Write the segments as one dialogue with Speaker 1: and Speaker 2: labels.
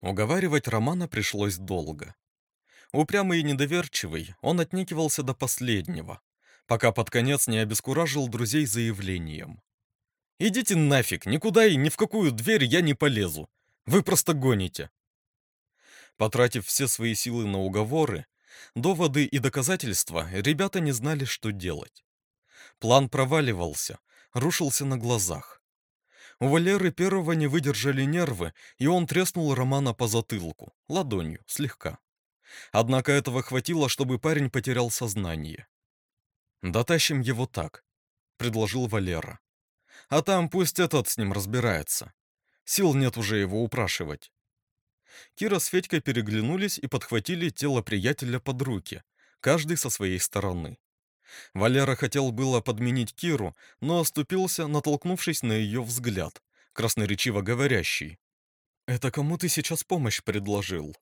Speaker 1: Уговаривать Романа пришлось долго. Упрямый и недоверчивый, он отнекивался до последнего, пока под конец не обескуражил друзей заявлением. «Идите нафиг, никуда и ни в какую дверь я не полезу. Вы просто гоните». Потратив все свои силы на уговоры, доводы и доказательства, ребята не знали, что делать. План проваливался, рушился на глазах. У Валеры первого не выдержали нервы, и он треснул Романа по затылку, ладонью, слегка. Однако этого хватило, чтобы парень потерял сознание. «Дотащим его так», — предложил Валера. «А там пусть этот с ним разбирается. Сил нет уже его упрашивать». Кира с Федькой переглянулись и подхватили тело приятеля под руки, каждый со своей стороны. Валера хотел было подменить Киру, но оступился, натолкнувшись на ее взгляд, красноречиво говорящий. «Это кому ты сейчас помощь предложил?»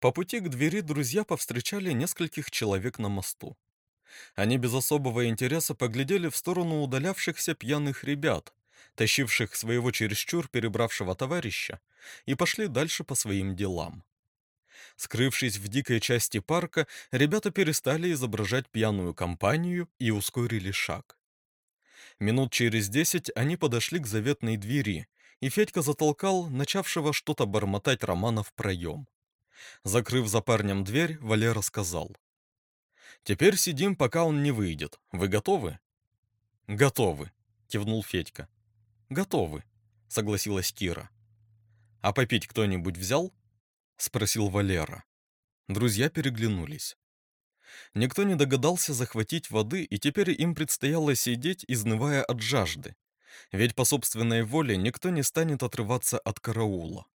Speaker 1: По пути к двери друзья повстречали нескольких человек на мосту. Они без особого интереса поглядели в сторону удалявшихся пьяных ребят, тащивших своего чересчур перебравшего товарища, и пошли дальше по своим делам. Скрывшись в дикой части парка, ребята перестали изображать пьяную компанию и ускорили шаг. Минут через десять они подошли к заветной двери, и Федька затолкал начавшего что-то бормотать Романа в проем. Закрыв за парнем дверь, Валера сказал. «Теперь сидим, пока он не выйдет. Вы готовы?» «Готовы», — кивнул Федька. «Готовы», — согласилась Кира. «А попить кто-нибудь взял?» — спросил Валера. Друзья переглянулись. Никто не догадался захватить воды, и теперь им предстояло сидеть, изнывая от жажды. Ведь по собственной воле никто не станет отрываться от караула.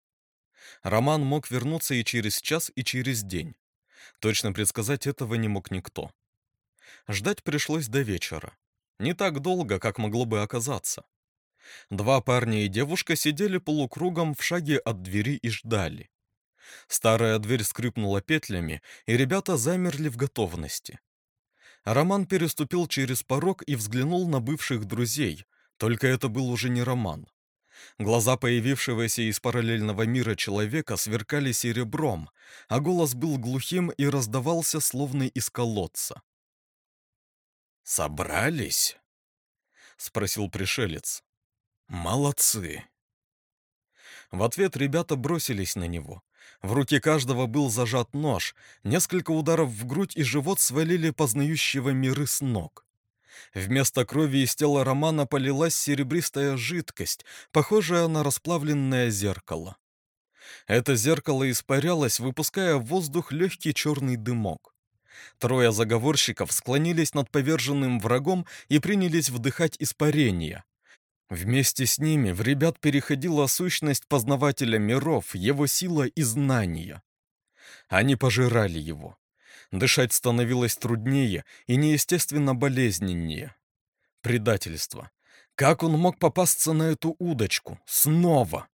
Speaker 1: Роман мог вернуться и через час, и через день. Точно предсказать этого не мог никто. Ждать пришлось до вечера. Не так долго, как могло бы оказаться. Два парня и девушка сидели полукругом в шаге от двери и ждали. Старая дверь скрипнула петлями, и ребята замерли в готовности. Роман переступил через порог и взглянул на бывших друзей, только это был уже не Роман. Глаза появившегося из параллельного мира человека сверкали серебром, а голос был глухим и раздавался словно из колодца. «Собрались?» — спросил пришелец. «Молодцы!» В ответ ребята бросились на него. В руке каждого был зажат нож, несколько ударов в грудь и живот свалили познающего миры с ног. Вместо крови из тела Романа полилась серебристая жидкость, похожая на расплавленное зеркало. Это зеркало испарялось, выпуская в воздух легкий черный дымок. Трое заговорщиков склонились над поверженным врагом и принялись вдыхать испарения. Вместе с ними в ребят переходила сущность познавателя миров, его сила и знания. Они пожирали его. Дышать становилось труднее и неестественно болезненнее. Предательство. Как он мог попасться на эту удочку? Снова!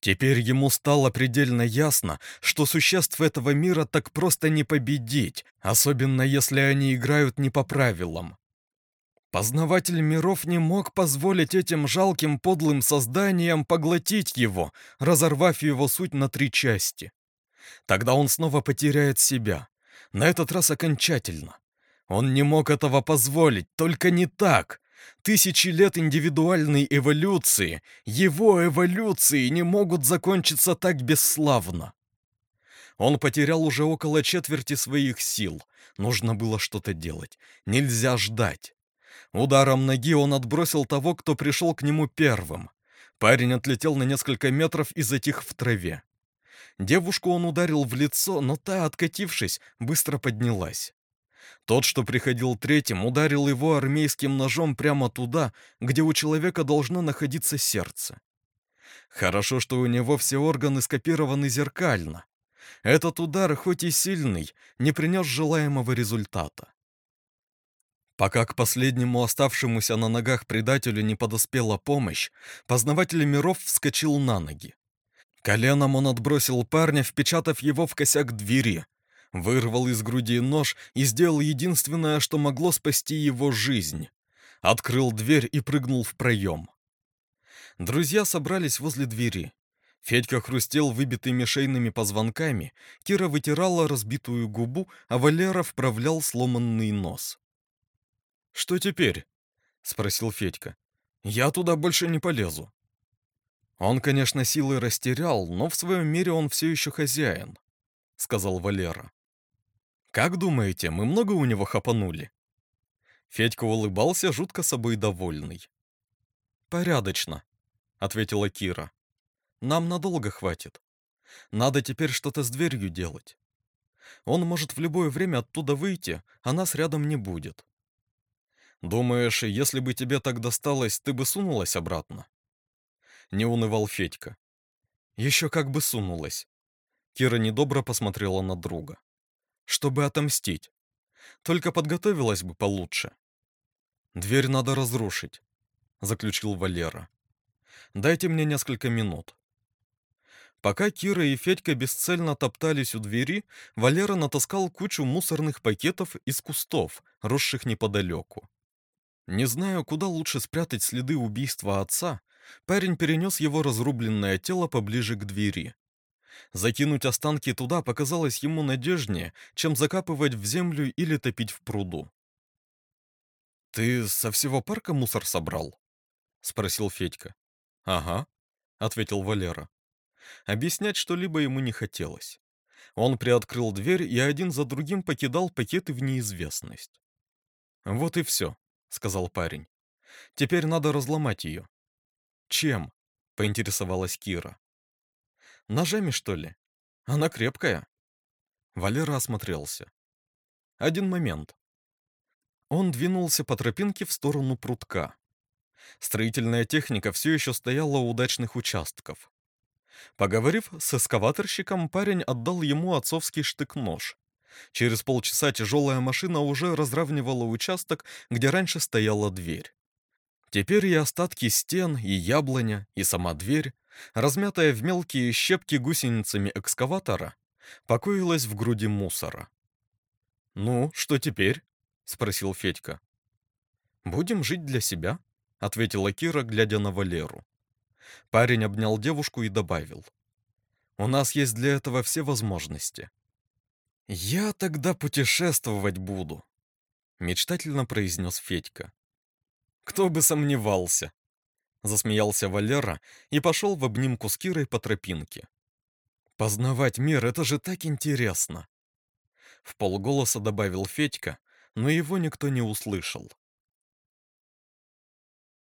Speaker 1: Теперь ему стало предельно ясно, что существ этого мира так просто не победить, особенно если они играют не по правилам. Познаватель миров не мог позволить этим жалким подлым созданиям поглотить его, разорвав его суть на три части. Тогда он снова потеряет себя, на этот раз окончательно. Он не мог этого позволить, только не так. Тысячи лет индивидуальной эволюции, его эволюции не могут закончиться так бесславно. Он потерял уже около четверти своих сил. Нужно было что-то делать. Нельзя ждать. Ударом ноги он отбросил того, кто пришел к нему первым. Парень отлетел на несколько метров и затих в траве. Девушку он ударил в лицо, но та, откатившись, быстро поднялась. Тот, что приходил третьим, ударил его армейским ножом прямо туда, где у человека должно находиться сердце. Хорошо, что у него все органы скопированы зеркально. Этот удар, хоть и сильный, не принес желаемого результата. Пока к последнему оставшемуся на ногах предателю не подоспела помощь, познаватель миров вскочил на ноги. Коленом он отбросил парня, впечатав его в косяк двери. Вырвал из груди нож и сделал единственное, что могло спасти его жизнь. Открыл дверь и прыгнул в проем. Друзья собрались возле двери. Федька хрустел выбитыми шейными позвонками, Кира вытирала разбитую губу, а Валера вправлял сломанный нос. «Что теперь?» — спросил Федька. «Я туда больше не полезу». «Он, конечно, силы растерял, но в своем мире он все еще хозяин», — сказал Валера. «Как думаете, мы много у него хапанули?» Федька улыбался, жутко собой довольный. «Порядочно», — ответила Кира. «Нам надолго хватит. Надо теперь что-то с дверью делать. Он может в любое время оттуда выйти, а нас рядом не будет. Думаешь, если бы тебе так досталось, ты бы сунулась обратно?» Не унывал Федька. «Еще как бы сунулась». Кира недобро посмотрела на друга. «Чтобы отомстить. Только подготовилась бы получше». «Дверь надо разрушить», — заключил Валера. «Дайте мне несколько минут». Пока Кира и Федька бесцельно топтались у двери, Валера натаскал кучу мусорных пакетов из кустов, росших неподалеку. Не знаю, куда лучше спрятать следы убийства отца, парень перенес его разрубленное тело поближе к двери. Закинуть останки туда показалось ему надежнее, чем закапывать в землю или топить в пруду. «Ты со всего парка мусор собрал?» — спросил Федька. «Ага», — ответил Валера. Объяснять что-либо ему не хотелось. Он приоткрыл дверь и один за другим покидал пакеты в неизвестность. «Вот и все», — сказал парень. «Теперь надо разломать ее». «Чем?» — поинтересовалась Кира. «Ножами, что ли? Она крепкая». Валера осмотрелся. «Один момент». Он двинулся по тропинке в сторону прутка. Строительная техника все еще стояла у удачных участков. Поговорив с эскаваторщиком, парень отдал ему отцовский штык-нож. Через полчаса тяжелая машина уже разравнивала участок, где раньше стояла дверь. Теперь и остатки стен, и яблоня, и сама дверь, размятая в мелкие щепки гусеницами экскаватора, покоилась в груди мусора. «Ну, что теперь?» — спросил Федька. «Будем жить для себя», — ответила Кира, глядя на Валеру. Парень обнял девушку и добавил. «У нас есть для этого все возможности». «Я тогда путешествовать буду», — мечтательно произнес Федька. «Кто бы сомневался!» Засмеялся Валера и пошел в обнимку с Кирой по тропинке. «Познавать мир — это же так интересно!» В полголоса добавил Федька, но его никто не услышал.